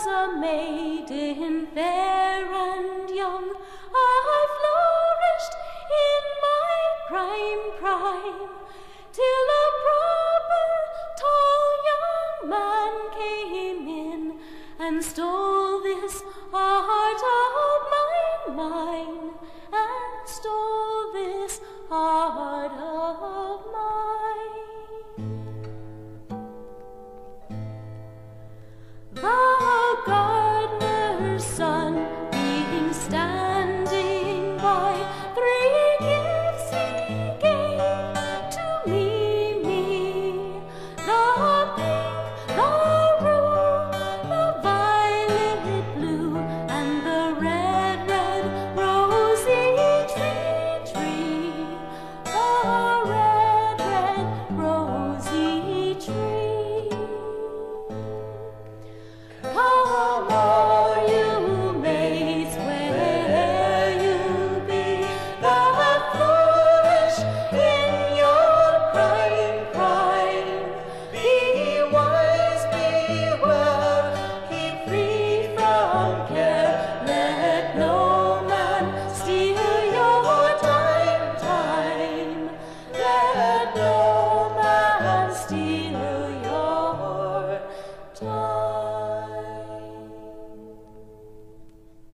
was a maiden fair and young, I flourished in my prime prime, till a proper tall young man came in and stole this heart of mine, mine, and stole this heart.